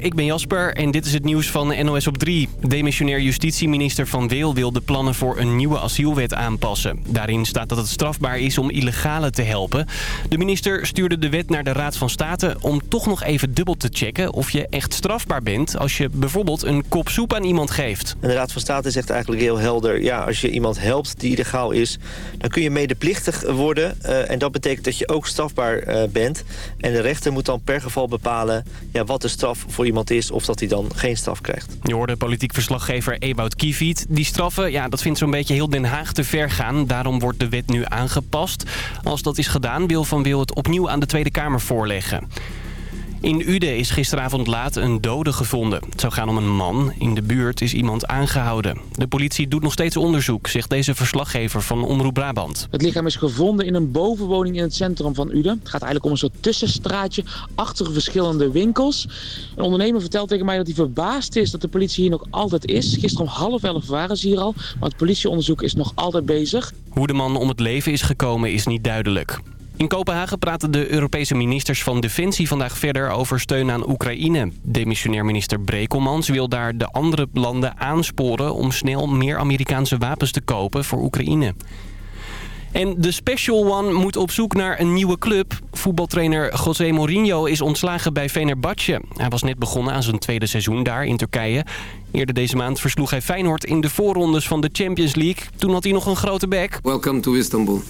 Ik ben Jasper en dit is het nieuws van NOS op 3. Demissionair justitieminister Van Weel wil de plannen voor een nieuwe asielwet aanpassen. Daarin staat dat het strafbaar is om illegalen te helpen. De minister stuurde de wet naar de Raad van State om toch nog even dubbel te checken... of je echt strafbaar bent als je bijvoorbeeld een kop soep aan iemand geeft. En de Raad van State zegt eigenlijk heel helder... ja, als je iemand helpt die illegaal is, dan kun je medeplichtig worden. Uh, en dat betekent dat je ook strafbaar uh, bent. En de rechter moet dan per geval bepalen ja, wat de straf voor iemand is... of dat hij dan geen straf krijgt. Je hoorde politiek verslaggever Ewout Kieviet. Die straffen, ja, dat vindt zo'n beetje heel Den Haag te ver gaan. Daarom wordt de wet nu aangepast. Als dat is gedaan, wil Van Wil het opnieuw aan de Tweede Kamer voorleggen. In Uden is gisteravond laat een dode gevonden. Het zou gaan om een man. In de buurt is iemand aangehouden. De politie doet nog steeds onderzoek, zegt deze verslaggever van Omroep Brabant. Het lichaam is gevonden in een bovenwoning in het centrum van Uden. Het gaat eigenlijk om een soort tussenstraatje achter verschillende winkels. Een ondernemer vertelt tegen mij dat hij verbaasd is dat de politie hier nog altijd is. Gisteren om half elf waren ze hier al, maar het politieonderzoek is nog altijd bezig. Hoe de man om het leven is gekomen is niet duidelijk. In Kopenhagen praten de Europese ministers van Defensie vandaag verder over steun aan Oekraïne. Demissionair minister Brekelmans wil daar de andere landen aansporen om snel meer Amerikaanse wapens te kopen voor Oekraïne. En de Special One moet op zoek naar een nieuwe club. Voetbaltrainer José Mourinho is ontslagen bij Fenerbahce. Hij was net begonnen aan zijn tweede seizoen daar in Turkije. Eerder deze maand versloeg hij Feyenoord in de voorrondes van de Champions League. Toen had hij nog een grote bek. Welcome to Istanbul.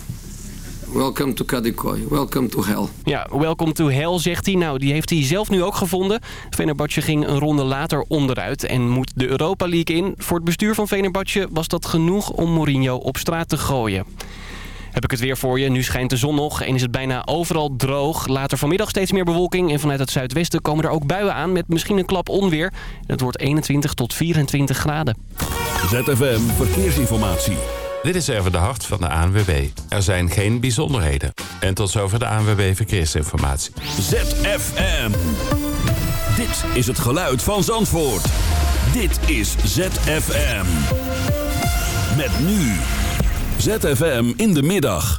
Welcome to Kadikoy. Welcome to hell. Ja, welcome to hell, zegt hij. Nou, die heeft hij zelf nu ook gevonden. Fenerbahce ging een ronde later onderuit en moet de Europa League in. Voor het bestuur van Fenerbahce was dat genoeg om Mourinho op straat te gooien. Heb ik het weer voor je. Nu schijnt de zon nog en is het bijna overal droog. Later vanmiddag steeds meer bewolking en vanuit het zuidwesten komen er ook buien aan... met misschien een klap onweer. Het wordt 21 tot 24 graden. ZFM Verkeersinformatie. Dit is even de hart van de ANWB. Er zijn geen bijzonderheden. En tot zover de ANWB Verkeersinformatie. ZFM. Dit is het geluid van Zandvoort. Dit is ZFM. Met nu. ZFM in de middag.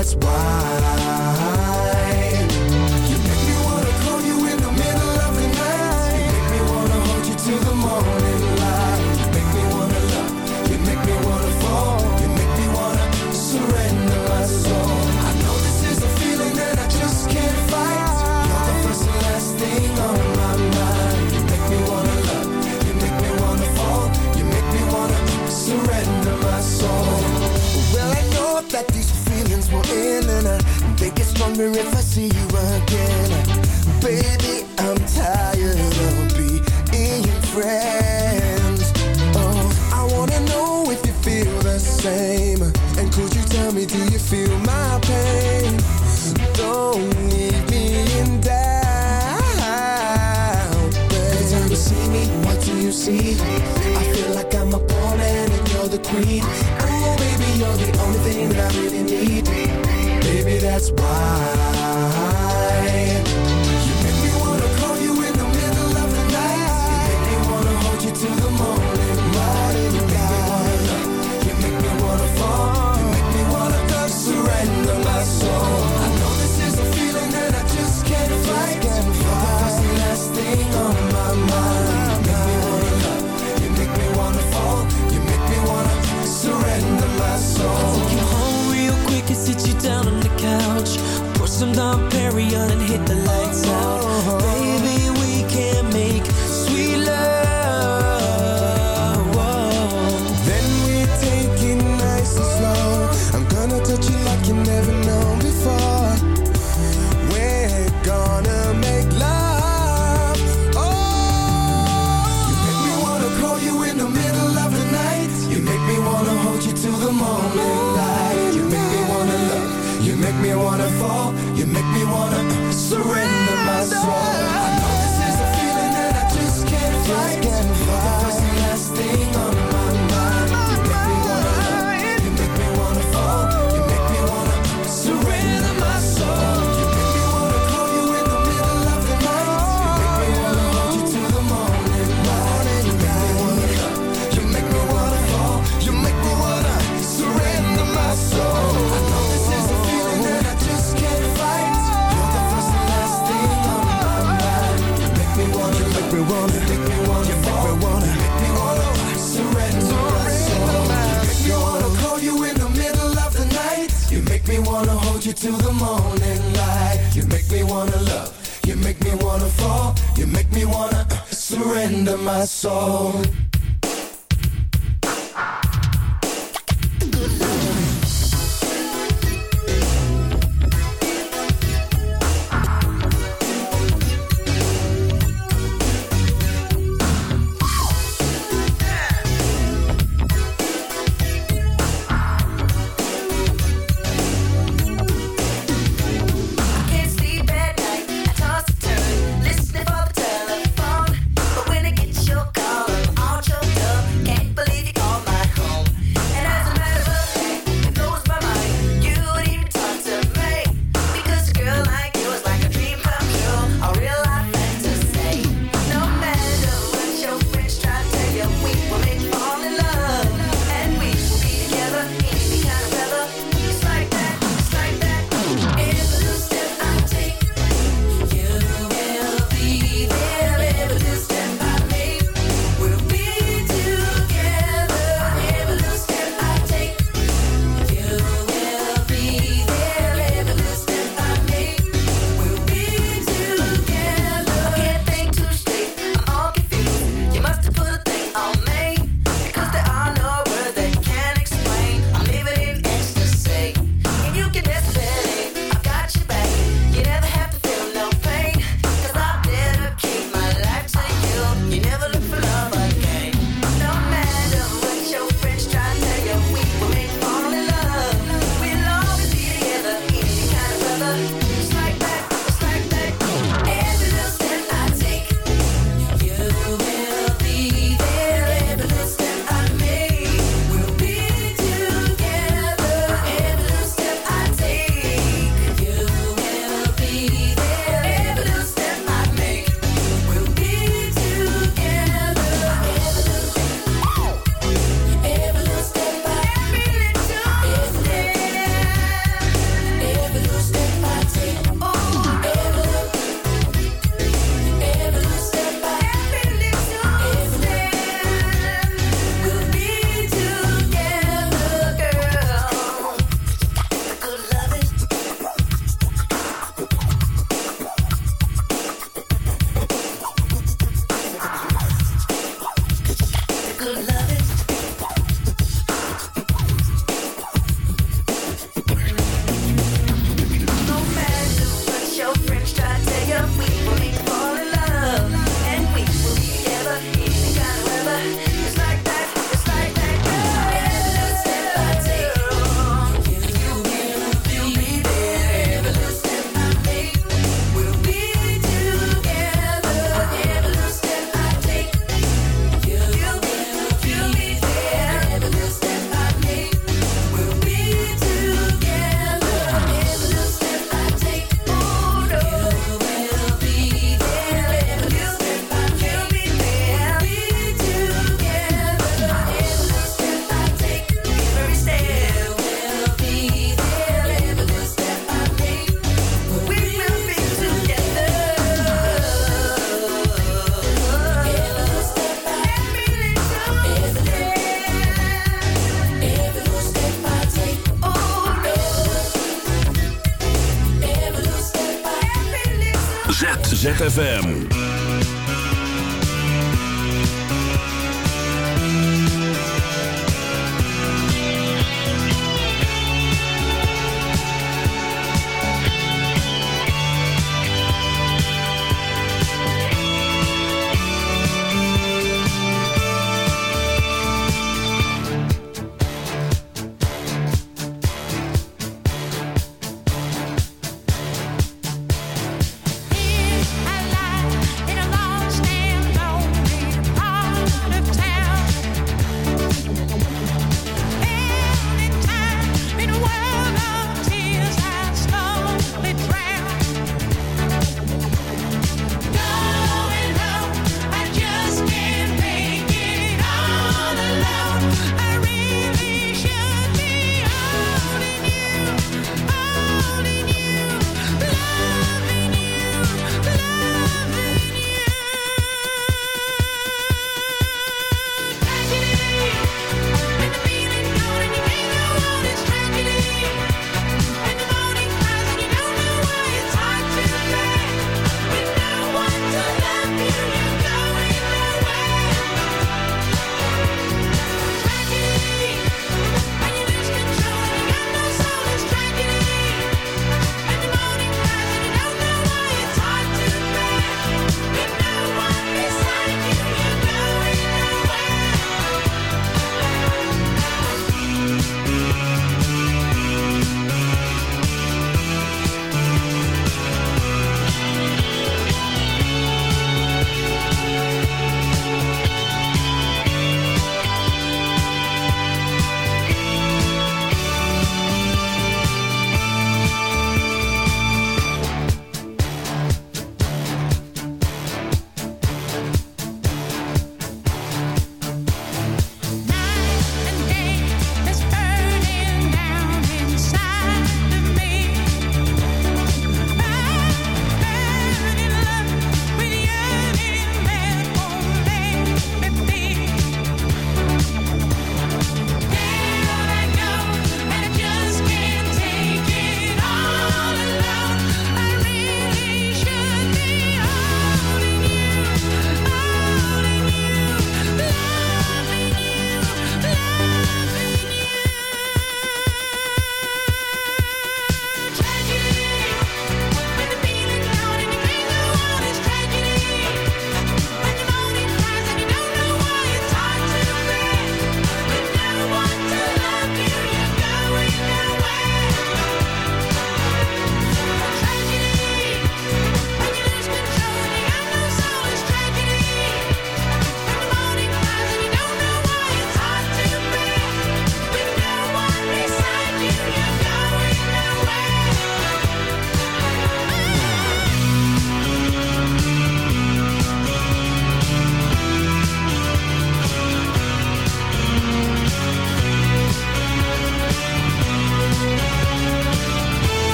That's why.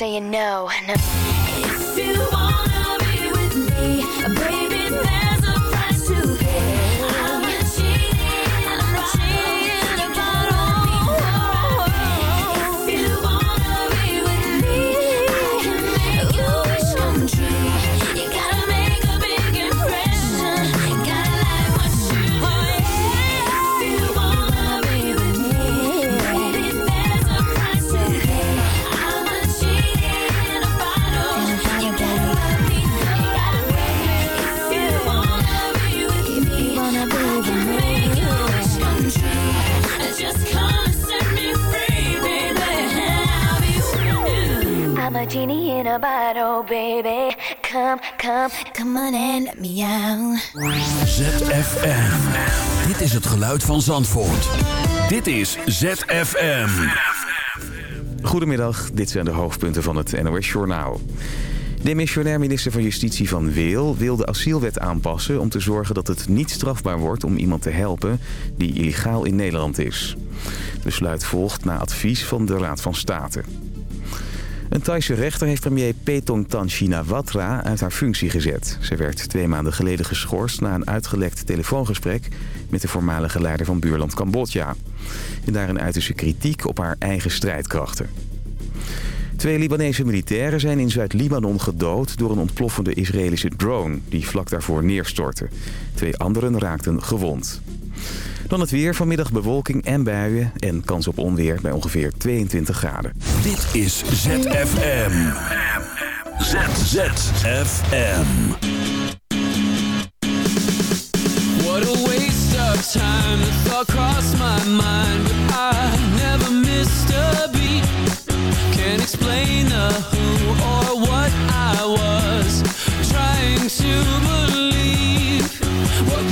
saying no, no. genie in a bottle, baby. Come, come, come on and let me out. ZFM. Dit is het geluid van Zandvoort. Dit is ZFM. Goedemiddag, dit zijn de hoofdpunten van het NOS-journaal. Demissionair minister van Justitie van Weel wil de asielwet aanpassen... om te zorgen dat het niet strafbaar wordt om iemand te helpen die illegaal in Nederland is. De besluit volgt na advies van de Raad van State. Een Thaise rechter heeft premier Petong Tan Shinawatra uit haar functie gezet. Ze werd twee maanden geleden geschorst na een uitgelekt telefoongesprek... met de voormalige leider van buurland Cambodja. Daarin uitte ze kritiek op haar eigen strijdkrachten. Twee Libanese militairen zijn in Zuid-Libanon gedood door een ontploffende Israëlische drone... die vlak daarvoor neerstortte. Twee anderen raakten gewond. Dan het weer vanmiddag bewolking en buien en kans op onweer bij ongeveer 22 graden. Dit is ZFM. ZZFM. What a waste of time. across my mind. I never missed a beat. Can't explain the who or what I was trying to believe. What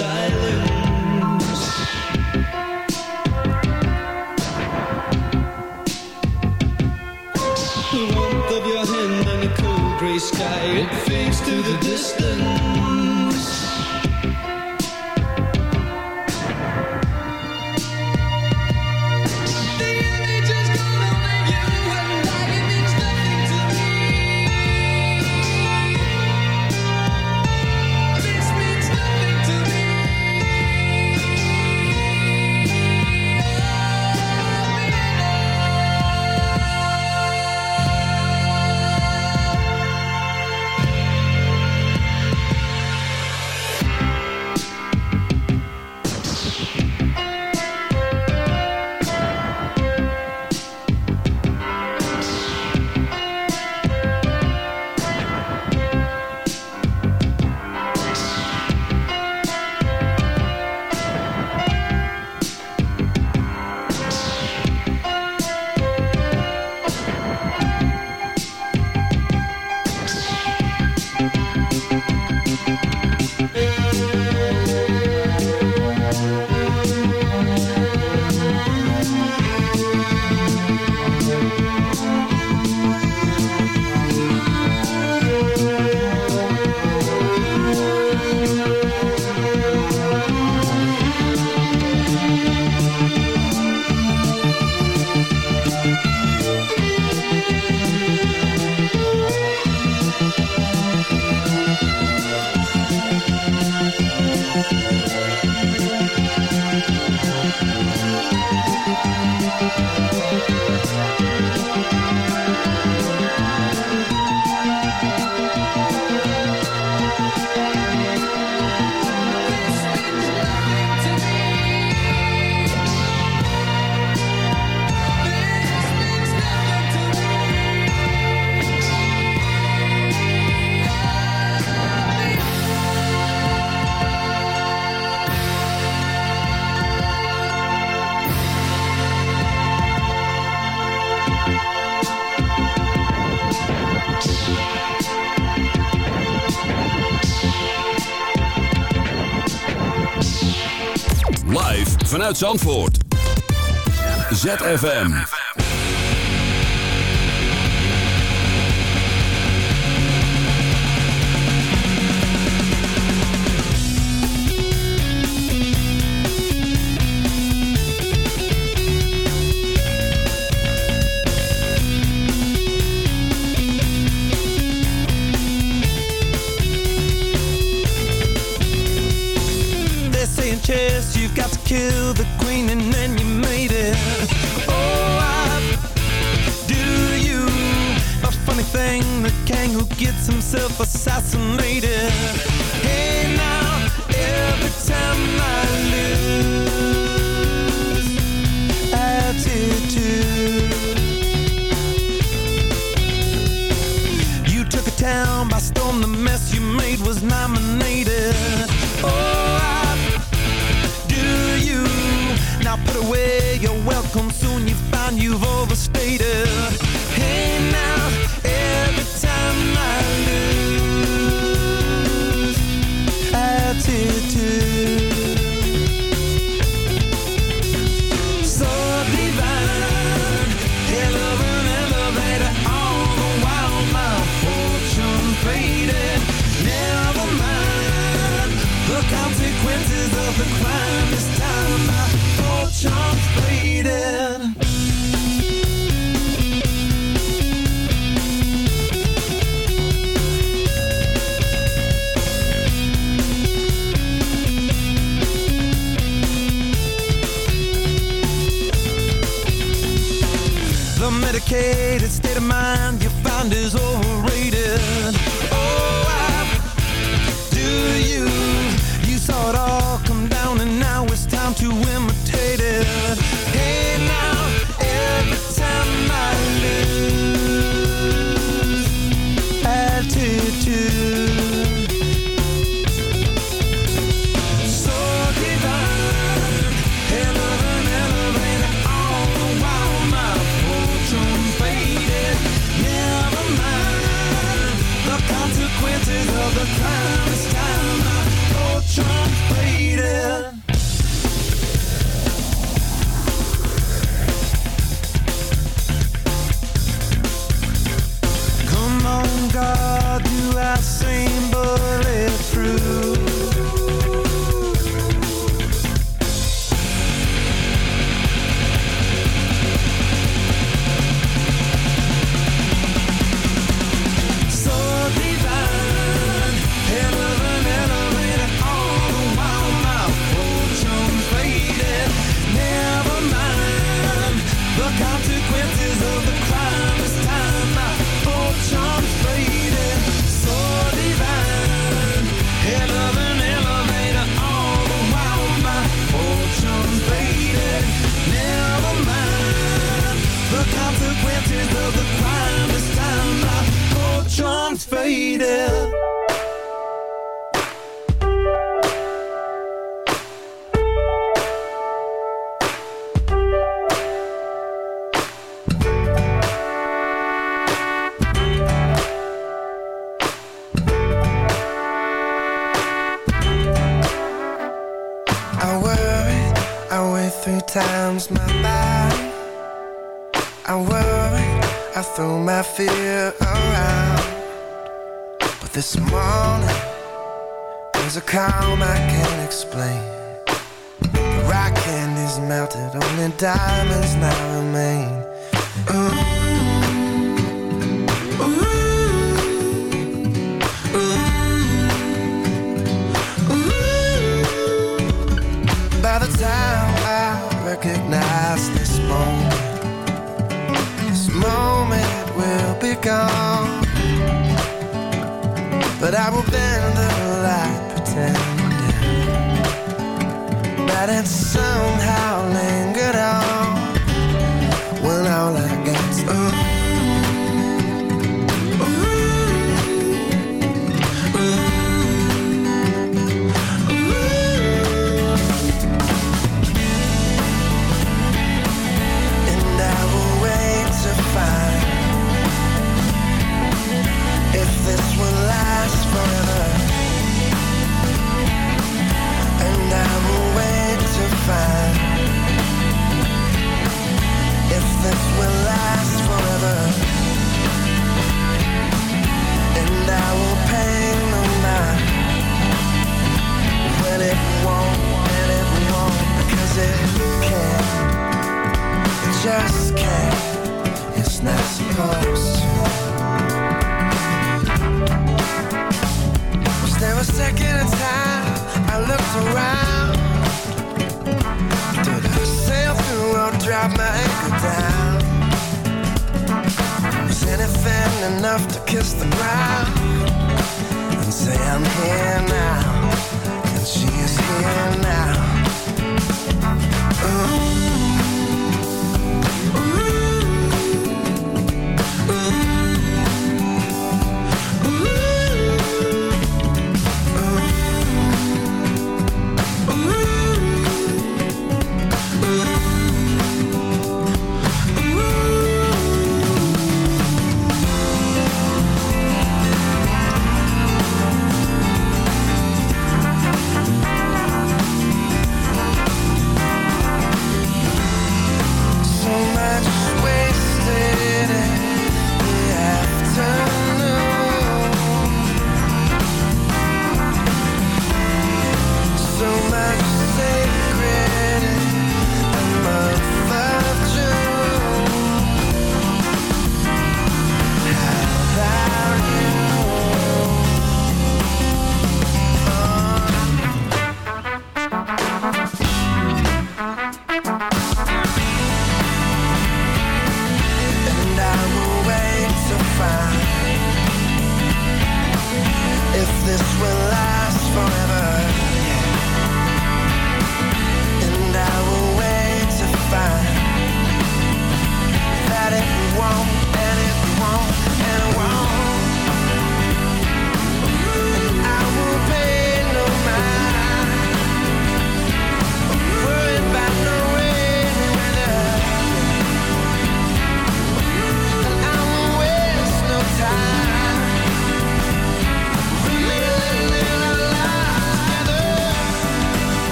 side. Zandvoort. ZFM.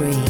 free.